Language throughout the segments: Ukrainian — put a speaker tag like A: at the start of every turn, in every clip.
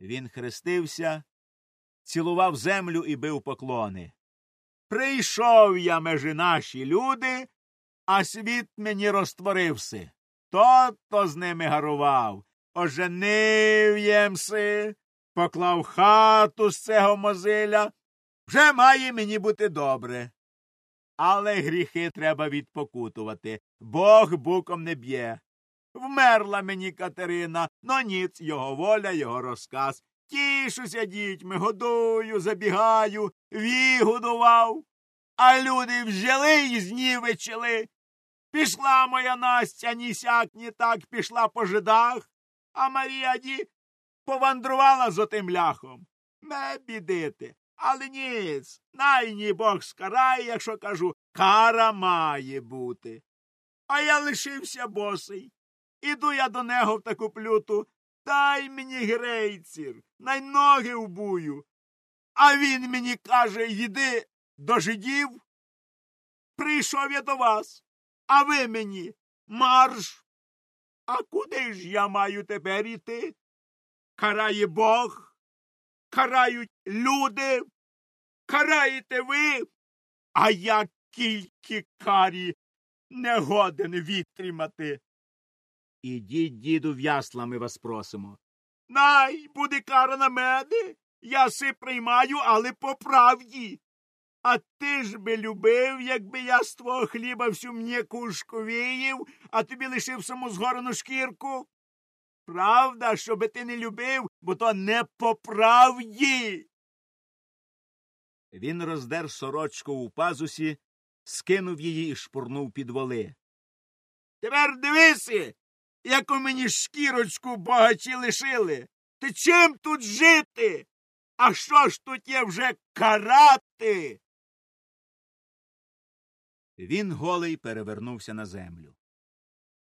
A: Він хрестився, цілував землю і бив поклони. Прийшов я межи наші люди, а світ мені розтворився. То-то з ними гарував. Оженив ємси, поклав хату з цього мозиля. Вже має мені бути добре. Але гріхи треба відпокутувати. Бог буком не б'є. Вмерла мені Катерина, но ніц його воля, його розказ. Тішуся дітьми, годую, забігаю, вігодував. А люди взяли і знівечили. Пішла моя Настя ні сяк, ні так, пішла по жидах, а Марія ді повандрувала з отим ляхом. Не бідити. Але ніц, найні Бог скарає, якщо кажу, кара має бути. А я лишився босий. Іду я до нього в таку плюту. Дай мені грейцір, най ноги вбую. А він мені каже йди до жидів. Прийшов я до вас, а ви мені марш. А куди ж я маю тепер іти? Карає Бог, карають люди, караєте ви, а я кільки карі не годен відтримати. Ідіть, діду, в ясла ми вас просимо. Най буде кара на мене. Я си приймаю, але по правді. А ти ж би любив, якби я з твого хліба всю м'якушку виїв, а тобі лишив саму згорену шкірку. Правда, щоби ти не любив, бо то не по правді. Він роздер сорочку у пазусі, скинув її і шпурнув під воли. Тепер дивися, яку мені шкірочку богачі лишили. Ти чим тут жити? А що ж тут є вже карати? Він голий перевернувся на землю.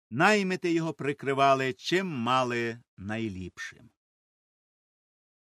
A: Наймити його прикривали чим мали найліпшим.